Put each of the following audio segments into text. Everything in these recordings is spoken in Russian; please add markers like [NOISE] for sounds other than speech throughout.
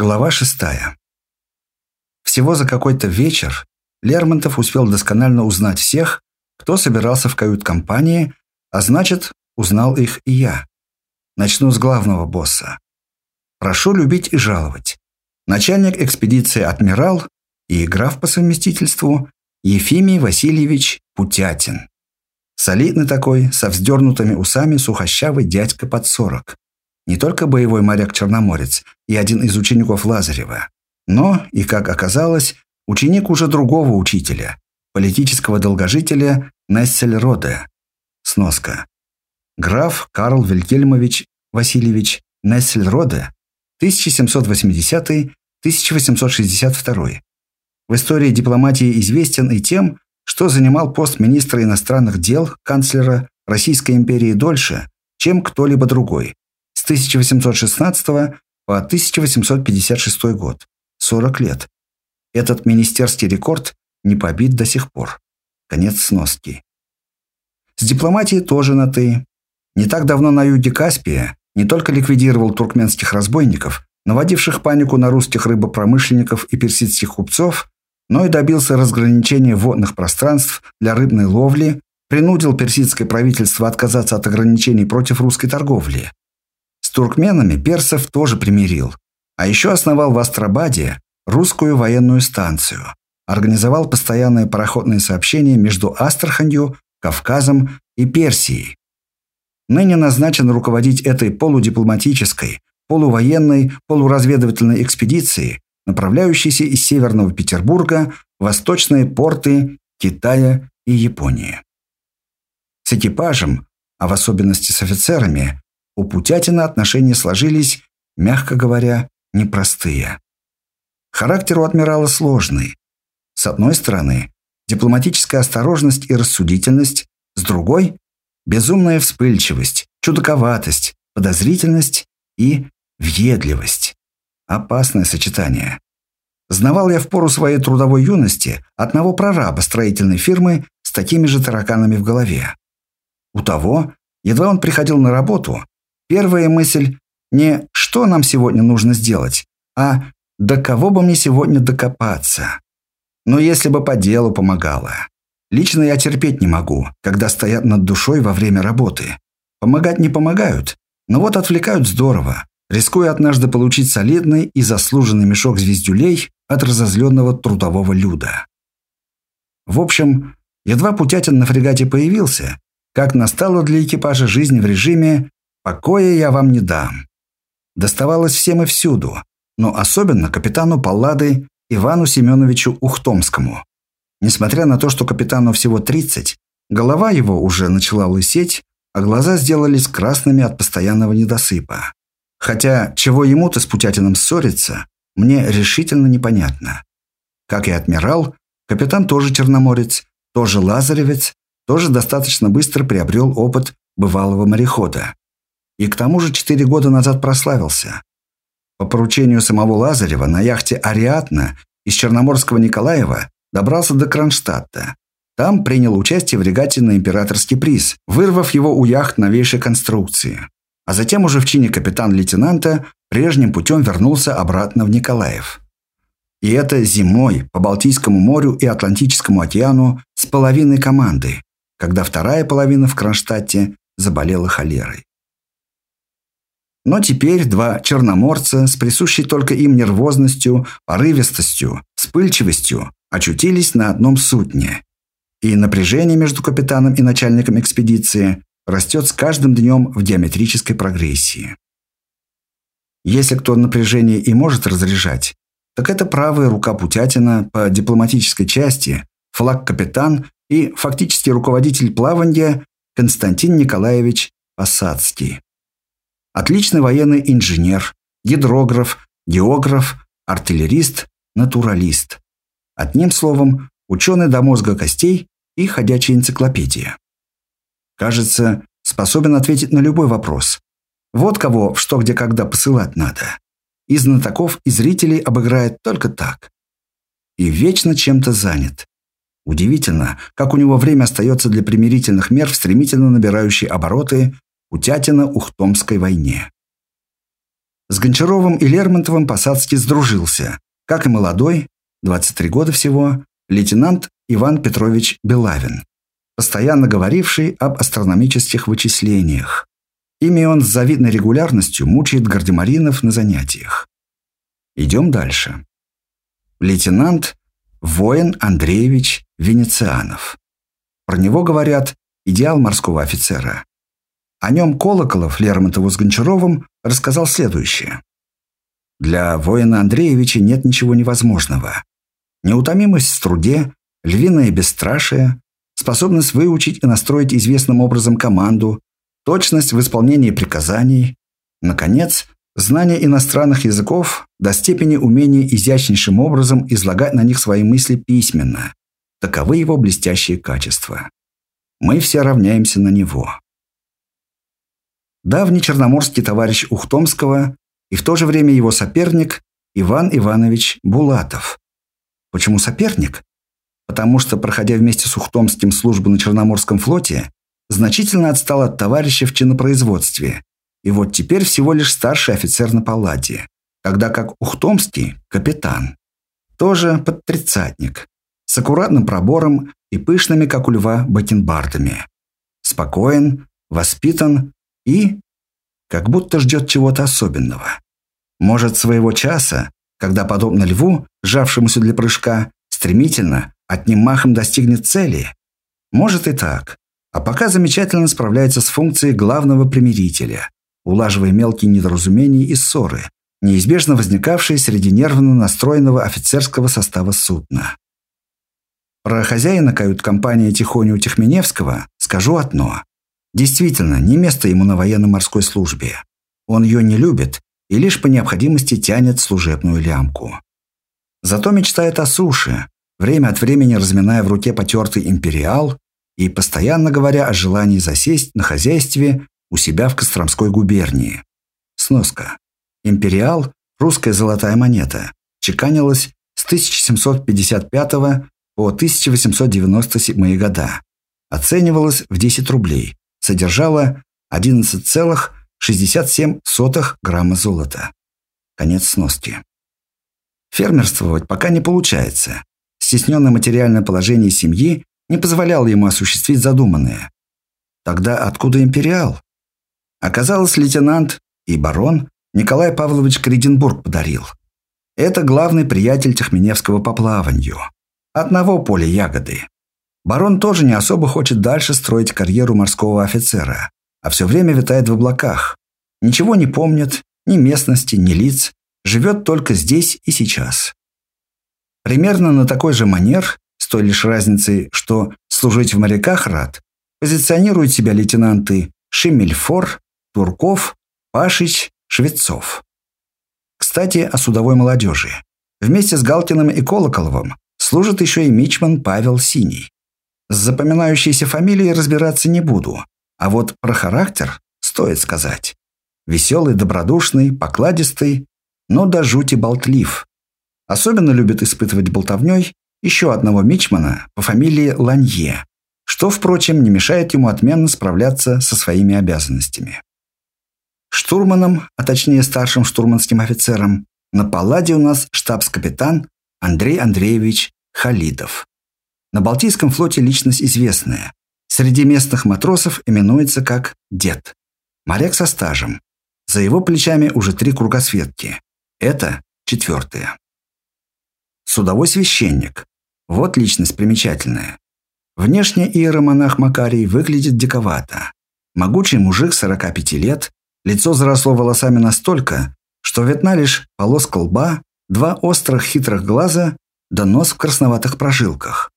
Глава шестая. Всего за какой-то вечер Лермонтов успел досконально узнать всех, кто собирался в кают-компании, а значит, узнал их и я. Начну с главного босса. Прошу любить и жаловать. Начальник экспедиции «Адмирал» и граф по совместительству Ефимий Васильевич Путятин. Солидный такой, со вздернутыми усами сухощавый дядька под сорок не только боевой моряк-черноморец и один из учеников Лазарева, но, и как оказалось, ученик уже другого учителя, политического долгожителя Нессельроде. Сноска. Граф Карл Вильгельмович Васильевич Нессельроде, 1780-1862. В истории дипломатии известен и тем, что занимал пост министра иностранных дел канцлера Российской империи дольше, чем кто-либо другой, 1816 по 1856 год. 40 лет. Этот министерский рекорд не побит до сих пор. Конец сноски. С дипломатией тоже на «ты». Не так давно на юге Каспия не только ликвидировал туркменских разбойников, наводивших панику на русских рыбопромышленников и персидских купцов, но и добился разграничения водных пространств для рыбной ловли, принудил персидское правительство отказаться от ограничений против русской торговли, с туркменами персов тоже примирил. А еще основал в Астрабаде русскую военную станцию. Организовал постоянные пароходные сообщения между Астраханью, Кавказом и Персией. Ныне назначен руководить этой полудипломатической, полувоенной, полуразведывательной экспедицией, направляющейся из Северного Петербурга в восточные порты Китая и Японии. С экипажем, а в особенности с офицерами, у Путятина отношения сложились, мягко говоря, непростые. Характер у адмирала сложный. С одной стороны, дипломатическая осторожность и рассудительность, с другой – безумная вспыльчивость, чудаковатость, подозрительность и въедливость. Опасное сочетание. Знавал я в пору своей трудовой юности одного прораба строительной фирмы с такими же тараканами в голове. У того, едва он приходил на работу, Первая мысль не «что нам сегодня нужно сделать», а «до кого бы мне сегодня докопаться». Но если бы по делу помогало. Лично я терпеть не могу, когда стоят над душой во время работы. Помогать не помогают, но вот отвлекают здорово, рискуя однажды получить солидный и заслуженный мешок звездюлей от разозленного трудового люда. В общем, едва Путятин на фрегате появился, как настала для экипажа жизнь в режиме Покоя я вам не дам. Доставалось всем и всюду, но особенно капитану Паллады Ивану Семеновичу Ухтомскому. Несмотря на то, что капитану всего 30, голова его уже начала лысеть, а глаза сделались красными от постоянного недосыпа. Хотя, чего ему-то с Путятиным ссориться, мне решительно непонятно. Как и адмирал, капитан тоже черноморец, тоже лазаревец, тоже достаточно быстро приобрел опыт бывалого морехода. И к тому же четыре года назад прославился. По поручению самого Лазарева на яхте «Ариатна» из Черноморского Николаева добрался до Кронштадта. Там принял участие в регате на императорский приз, вырвав его у яхт новейшей конструкции. А затем уже в чине капитан-лейтенанта прежним путем вернулся обратно в Николаев. И это зимой по Балтийскому морю и Атлантическому океану с половиной команды, когда вторая половина в Кронштадте заболела холерой. Но теперь два черноморца с присущей только им нервозностью, порывистостью, вспыльчивостью очутились на одном судне. И напряжение между капитаном и начальником экспедиции растет с каждым днем в геометрической прогрессии. Если кто напряжение и может разряжать, так это правая рука Путятина по дипломатической части, флаг-капитан и фактически руководитель плавания Константин Николаевич Посадский. Отличный военный инженер, гидрограф, географ, артиллерист, натуралист. Одним словом, ученый до мозга костей и ходячая энциклопедия. Кажется, способен ответить на любой вопрос. Вот кого в что где когда посылать надо. И знатоков, и зрителей обыграет только так. И вечно чем-то занят. Удивительно, как у него время остается для примирительных мер в стремительно набирающей обороты Утятина-Ухтомской войне. С Гончаровым и Лермонтовым Посадский сдружился, как и молодой, 23 года всего, лейтенант Иван Петрович Белавин, постоянно говоривший об астрономических вычислениях. Ими он с завидной регулярностью мучает гардемаринов на занятиях. Идем дальше. Лейтенант Воин Андреевич Венецианов. Про него говорят идеал морского офицера. О нем Колоколов Лермонтову с Гончаровым рассказал следующее. Для воина Андреевича нет ничего невозможного. Неутомимость в труде, львиное бесстрашие, способность выучить и настроить известным образом команду, точность в исполнении приказаний, наконец, знание иностранных языков до степени умения изящнейшим образом излагать на них свои мысли письменно. Таковы его блестящие качества. Мы все равняемся на него. Давний черноморский товарищ Ухтомского и в то же время его соперник Иван Иванович Булатов. Почему соперник? Потому что, проходя вместе с Ухтомским службу на Черноморском флоте, значительно отстал от товарища в чинопроизводстве. И вот теперь всего лишь старший офицер на палате, тогда как Ухтомский – капитан. Тоже подтридцатник, с аккуратным пробором и пышными, как у льва, бакенбардами. Спокоен, воспитан и как будто ждет чего-то особенного. Может, своего часа, когда, подобно льву, сжавшемуся для прыжка, стремительно, одним махом достигнет цели? Может и так. А пока замечательно справляется с функцией главного примирителя, улаживая мелкие недоразумения и ссоры, неизбежно возникавшие среди нервно настроенного офицерского состава судна. Про хозяина кают-компании Тихоню Тихменевского скажу одно. Действительно, не место ему на военно-морской службе. Он ее не любит и лишь по необходимости тянет служебную лямку. Зато мечтает о суше, время от времени разминая в руке потертый империал и постоянно говоря о желании засесть на хозяйстве у себя в Костромской губернии. Сноска. Империал – русская золотая монета, чеканилась с 1755 по 1897 года. Оценивалась в 10 рублей, содержала 11,67 грамма золота. Конец сноски. Фермерствовать пока не получается. Стесненное материальное положение семьи не позволяло ему осуществить задуманное. Тогда откуда империал? Оказалось, лейтенант и барон Николай Павлович Креденбург подарил. Это главный приятель Тихменевского по плаванию. Одного поля ягоды. Барон тоже не особо хочет дальше строить карьеру морского офицера, а все время витает в облаках. Ничего не помнит, ни местности, ни лиц, живет только здесь и сейчас. Примерно на такой же манер, с той лишь разницей, что служить в моряках рад, позиционируют себя лейтенанты Шемельфор, Турков, Пашич, Швецов. Кстати, о судовой молодежи. Вместе с Галкиным и Колоколовым служит еще и мичман Павел Синий. С запоминающейся фамилией разбираться не буду, а вот про характер стоит сказать. Веселый, добродушный, покладистый, но до жути болтлив. Особенно любит испытывать болтовней еще одного мичмана по фамилии Ланье, что, впрочем, не мешает ему отменно справляться со своими обязанностями. Штурманом, а точнее старшим штурманским офицером, на палладе у нас штабс-капитан Андрей Андреевич Халидов. На Балтийском флоте личность известная. Среди местных матросов именуется как «дед». Моряк со стажем. За его плечами уже три кругосветки. Это четвертое. Судовой священник. Вот личность примечательная. Внешне иеромонах Макарий выглядит диковато. Могучий мужик 45 лет, лицо заросло волосами настолько, что видна лишь полоска лба, два острых хитрых глаза да нос в красноватых прожилках.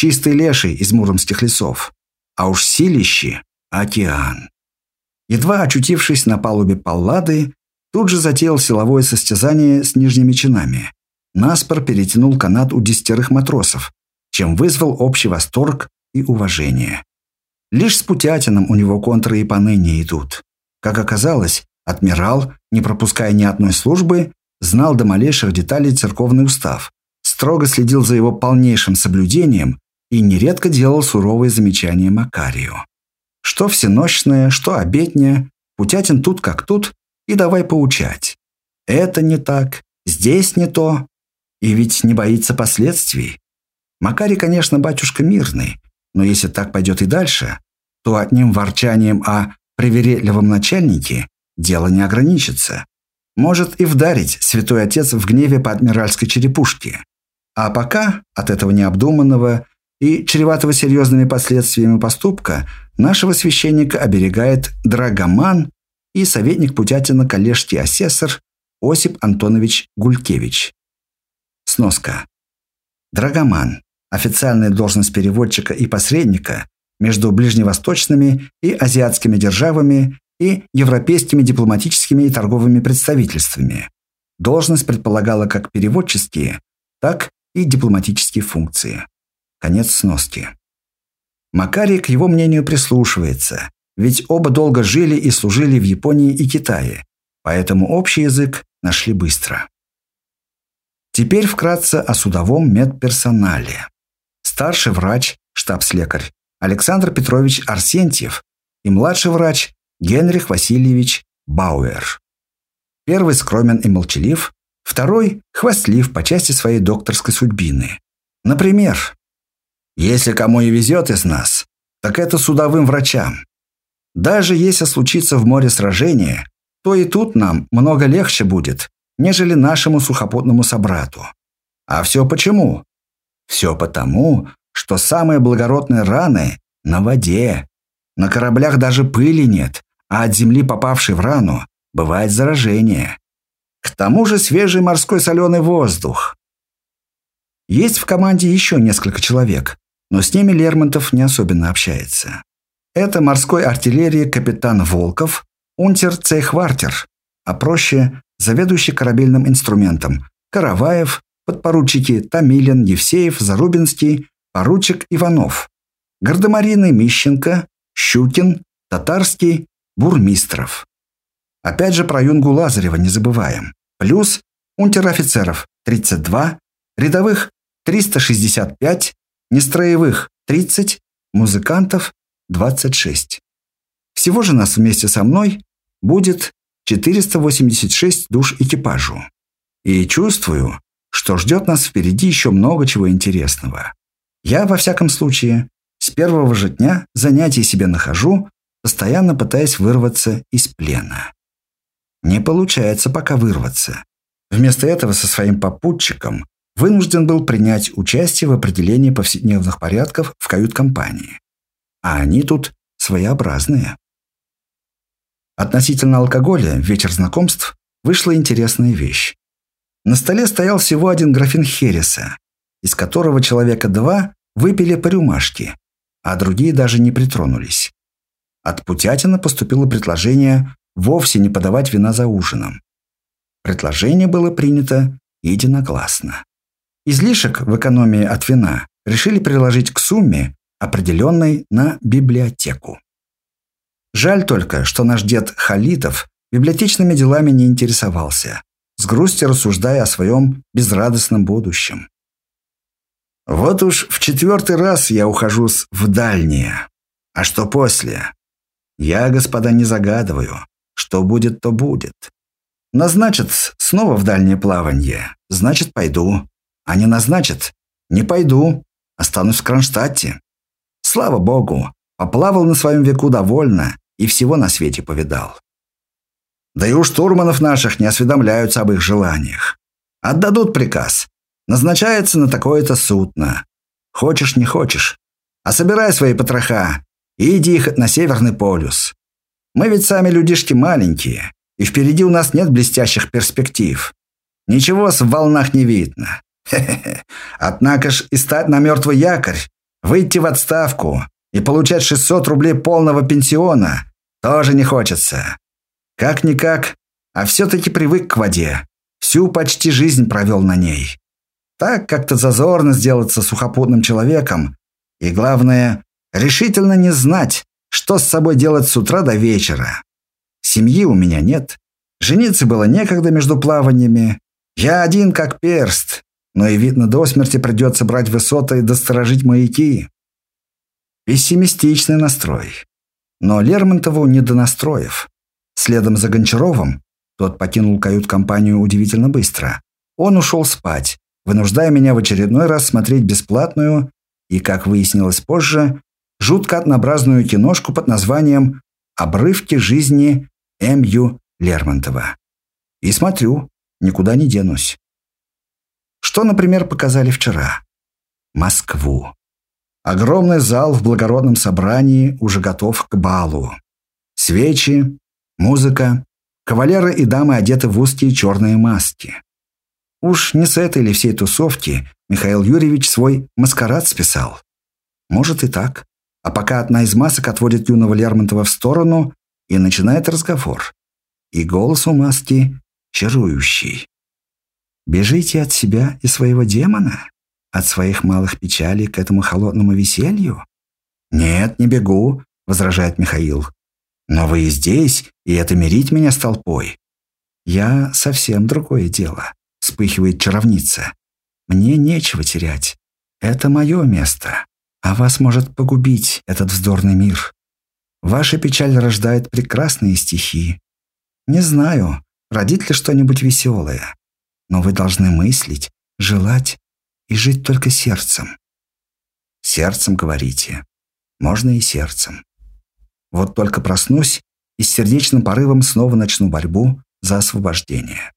Чистый леший из муромских лесов. А уж силищи – океан. Едва очутившись на палубе Паллады, тут же затеял силовое состязание с нижними чинами. Наспор перетянул канат у десятерых матросов, чем вызвал общий восторг и уважение. Лишь с Путятином у него контры и поныне идут. Как оказалось, адмирал, не пропуская ни одной службы, знал до малейших деталей церковный устав, строго следил за его полнейшим соблюдением и нередко делал суровые замечания Макарию. Что всенощное, что обедня, Путятин тут как тут, и давай поучать. Это не так, здесь не то. И ведь не боится последствий. Макарий, конечно, батюшка мирный, но если так пойдет и дальше, то одним ворчанием о привередливом начальнике дело не ограничится. Может и вдарить святой отец в гневе по адмиральской черепушке. А пока от этого необдуманного и чреватого серьезными последствиями поступка нашего священника оберегает драгоман и советник Путятина коллежский асессор Осип Антонович Гулькевич. Сноска. Драгоман – официальная должность переводчика и посредника между ближневосточными и азиатскими державами и европейскими дипломатическими и торговыми представительствами. Должность предполагала как переводческие, так и дипломатические функции. Конец сноски. Макарий к его мнению прислушивается, ведь оба долго жили и служили в Японии и Китае, поэтому общий язык нашли быстро. Теперь вкратце о судовом медперсонале. Старший врач, штабс-лекарь Александр Петрович Арсентьев и младший врач Генрих Васильевич Бауэр. Первый скромен и молчалив, второй хвастлив по части своей докторской судьбины. Например, если кому и везет из нас, так это судовым врачам. Даже если случится в море сражение, то и тут нам много легче будет, нежели нашему сухопутному собрату. А все почему? Все потому, что самые благородные раны на воде. На кораблях даже пыли нет, а от земли, попавшей в рану, бывает заражение. К тому же свежий морской соленый воздух. Есть в команде еще несколько человек, но с ними Лермонтов не особенно общается. Это морской артиллерии капитан Волков, унтер Цейхвартер, а проще заведующий корабельным инструментом, Караваев, подпоручики Томилин, Евсеев, Зарубинский, поручик Иванов, гардемарины Мищенко, Щукин, Татарский, Бурмистров. Опять же про Юнгу Лазарева не забываем. Плюс унтер-офицеров 32, рядовых 365, нестроевых 30, музыкантов 26. Всего же нас вместе со мной будет 486 душ экипажу. И чувствую, что ждет нас впереди еще много чего интересного. Я, во всяком случае, с первого же дня занятий себе нахожу, постоянно пытаясь вырваться из плена. Не получается пока вырваться. Вместо этого со своим попутчиком вынужден был принять участие в определении повседневных порядков в кают-компании. А они тут своеобразные. Относительно алкоголя в вечер знакомств вышла интересная вещь. На столе стоял всего один графин Хереса, из которого человека два выпили по рюмашке, а другие даже не притронулись. От Путятина поступило предложение вовсе не подавать вина за ужином. Предложение было принято единогласно. Излишек в экономии от вина решили приложить к сумме, определенной на библиотеку. Жаль только, что наш дед Халитов библиотечными делами не интересовался, с грустью рассуждая о своем безрадостном будущем. Вот уж в четвертый раз я ухожу в дальние. А что после? Я, господа, не загадываю. Что будет, то будет. Назначат снова в дальнее плавание, значит, пойду. А не назначат? Не пойду. Останусь в Кронштадте. Слава богу, поплавал на своем веку довольно и всего на свете повидал. Да и у штурманов наших не осведомляются об их желаниях. Отдадут приказ. Назначается на такое-то судно. Хочешь, не хочешь. А собирай свои потроха и иди их на Северный полюс. Мы ведь сами людишки маленькие, и впереди у нас нет блестящих перспектив. Ничего в волнах не видно. [LAUGHS] Однако ж и стать на мертвый якорь, выйти в отставку и получать 600 рублей полного пенсиона тоже не хочется. Как-никак, а все-таки привык к воде. Всю почти жизнь провел на ней. Так как-то зазорно сделаться сухопутным человеком. И главное, решительно не знать, что с собой делать с утра до вечера. Семьи у меня нет. Жениться было некогда между плаваниями. Я один как перст, но и видно до смерти придется брать высоты и досторожить маяки. Пессимистичный настрой. Но Лермонтову не до настроев. Следом за Гончаровым Тот покинул кают-компанию удивительно быстро. Он ушел спать, вынуждая меня в очередной раз смотреть бесплатную и, как выяснилось позже, жутко однообразную киношку под названием «Обрывки жизни М.Ю. Лермонтова». И смотрю, никуда не денусь. Что, например, показали вчера? Москву. Огромный зал в благородном собрании уже готов к балу. Свечи, музыка, кавалеры и дамы одеты в узкие черные маски. Уж не с этой или всей тусовки Михаил Юрьевич свой маскарад списал. Может и так. А пока одна из масок отводит юного Лермонтова в сторону и начинает разговор. И голос у маски чарующий. «Бежите от себя и своего демона? От своих малых печалей к этому холодному веселью?» «Нет, не бегу», — возражает Михаил. «Но вы и здесь, и это мирить меня с толпой». «Я совсем другое дело», — вспыхивает чаровница. «Мне нечего терять. Это мое место, а вас может погубить этот вздорный мир. Ваша печаль рождает прекрасные стихи. Не знаю, родит ли что-нибудь веселое, но вы должны мыслить, желать и жить только сердцем. Сердцем, говорите. Можно и сердцем. Вот только проснусь и с сердечным порывом снова начну борьбу за освобождение.